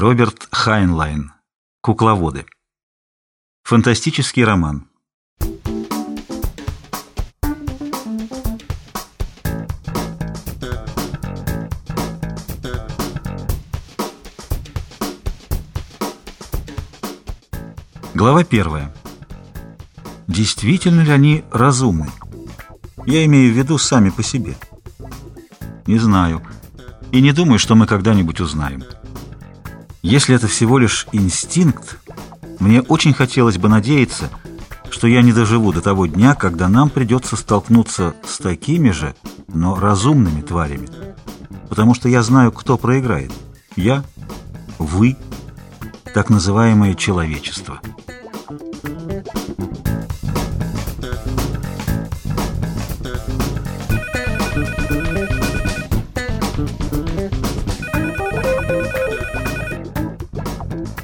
Роберт Хайнлайн. Кукловоды. Фантастический роман. Глава первая. Действительно ли они разумны? Я имею в виду сами по себе. Не знаю. И не думаю, что мы когда-нибудь узнаем. Если это всего лишь инстинкт, мне очень хотелось бы надеяться, что я не доживу до того дня, когда нам придется столкнуться с такими же, но разумными тварями. Потому что я знаю, кто проиграет. Я, вы, так называемое человечество.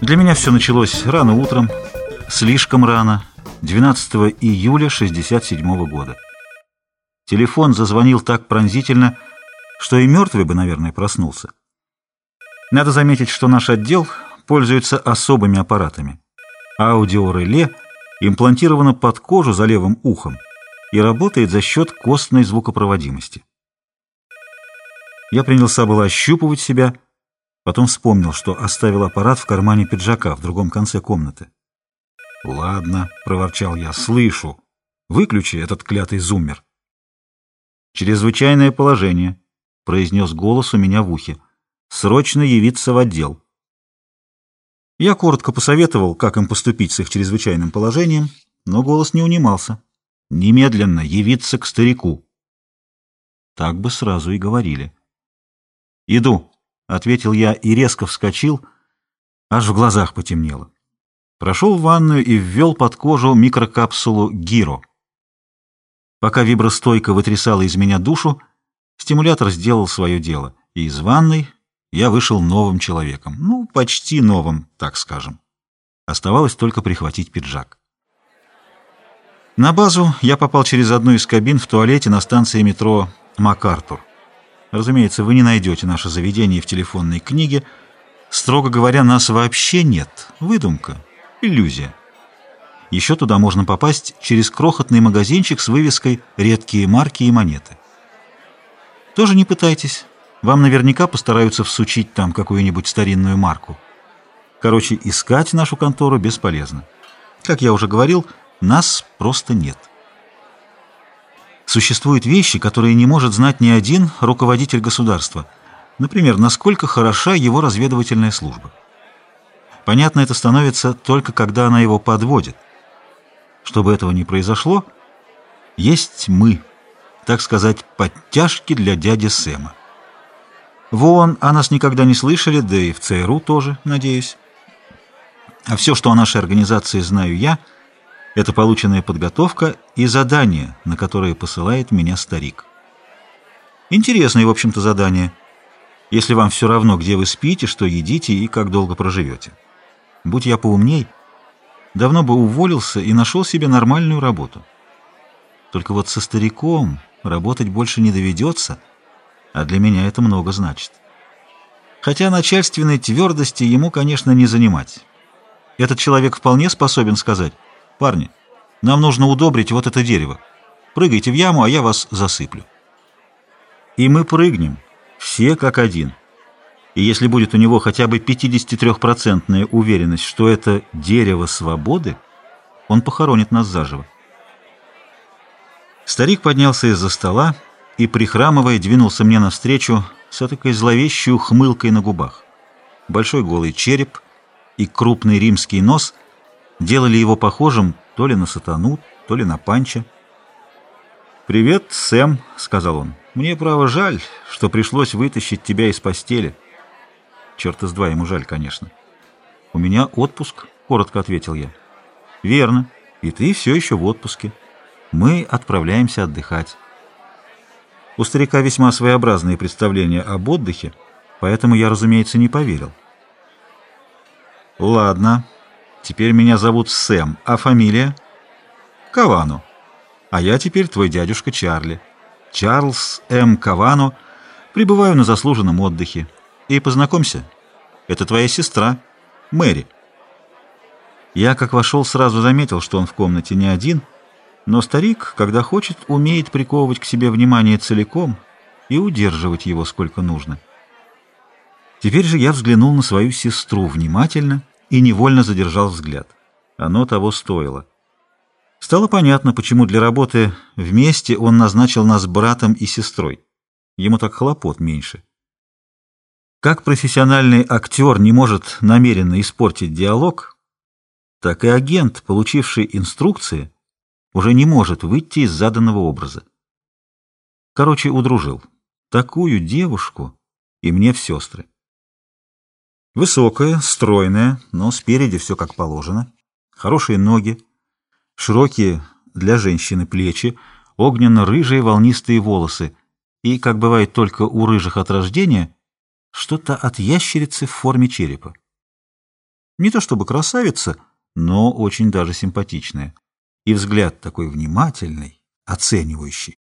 Для меня все началось рано утром, слишком рано, 12 июля 67 года. Телефон зазвонил так пронзительно, что и мертвый бы, наверное, проснулся. Надо заметить, что наш отдел пользуется особыми аппаратами. Аудиореле имплантировано под кожу за левым ухом и работает за счет костной звукопроводимости. Я принялся было ощупывать себя, Потом вспомнил, что оставил аппарат в кармане пиджака в другом конце комнаты. «Ладно», — проворчал я, — «слышу. Выключи этот клятый зуммер». «Чрезвычайное положение», — произнес голос у меня в ухе. «Срочно явиться в отдел». Я коротко посоветовал, как им поступить с их чрезвычайным положением, но голос не унимался. «Немедленно явиться к старику». Так бы сразу и говорили. «Иду», — ответил я и резко вскочил, аж в глазах потемнело. Прошел в ванную и ввел под кожу микрокапсулу «Гиро». Пока вибростойка вытрясала из меня душу, стимулятор сделал свое дело, и из ванной я вышел новым человеком. Ну, почти новым, так скажем. Оставалось только прихватить пиджак. На базу я попал через одну из кабин в туалете на станции метро МакАртур. Разумеется, вы не найдете наше заведение в телефонной книге. Строго говоря, нас вообще нет. Выдумка, иллюзия. Еще туда можно попасть через крохотный магазинчик с вывеской «Редкие марки и монеты». Тоже не пытайтесь. Вам наверняка постараются всучить там какую-нибудь старинную марку. Короче, искать нашу контору бесполезно. Как я уже говорил, нас просто нет. Существуют вещи, которые не может знать ни один руководитель государства. Например, насколько хороша его разведывательная служба. Понятно это становится только когда она его подводит. Чтобы этого не произошло, есть мы, так сказать, подтяжки для дяди Сэма. Вон о нас никогда не слышали, да и в ЦРУ тоже, надеюсь. А все, что о нашей организации знаю я – это полученная подготовка и задание, на которое посылает меня старик. Интересное, в общем-то, задание, если вам все равно, где вы спите, что едите и как долго проживете. Будь я поумней, давно бы уволился и нашел себе нормальную работу. Только вот со стариком работать больше не доведется, а для меня это много значит. Хотя начальственной твердости ему, конечно, не занимать. Этот человек вполне способен сказать «Парни, нам нужно удобрить вот это дерево. Прыгайте в яму, а я вас засыплю». И мы прыгнем, все как один. И если будет у него хотя бы 53-процентная уверенность, что это дерево свободы, он похоронит нас заживо. Старик поднялся из-за стола и, прихрамывая, двинулся мне навстречу с этакой зловещей ухмылкой на губах. Большой голый череп и крупный римский нос — делали его похожим то ли на сатану, то ли на панча. «Привет, Сэм», — сказал он. «Мне, право, жаль, что пришлось вытащить тебя из постели». Черт из два ему жаль, конечно. «У меня отпуск», — коротко ответил я. «Верно. И ты все еще в отпуске. Мы отправляемся отдыхать». У старика весьма своеобразные представления об отдыхе, поэтому я, разумеется, не поверил. «Ладно», Теперь меня зовут Сэм, а фамилия? Кавану. А я теперь твой дядюшка Чарли. Чарльз М. Кавану. Пребываю на заслуженном отдыхе. И познакомься, Это твоя сестра, Мэри. Я, как вошел, сразу заметил, что он в комнате не один, но старик, когда хочет, умеет приковывать к себе внимание целиком и удерживать его сколько нужно. Теперь же я взглянул на свою сестру внимательно и невольно задержал взгляд. Оно того стоило. Стало понятно, почему для работы вместе он назначил нас братом и сестрой. Ему так хлопот меньше. Как профессиональный актер не может намеренно испортить диалог, так и агент, получивший инструкции, уже не может выйти из заданного образа. Короче, удружил. Такую девушку и мне в сестры. Высокая, стройная, но спереди все как положено. Хорошие ноги, широкие для женщины плечи, огненно-рыжие волнистые волосы и, как бывает только у рыжих от рождения, что-то от ящерицы в форме черепа. Не то чтобы красавица, но очень даже симпатичная. И взгляд такой внимательный, оценивающий.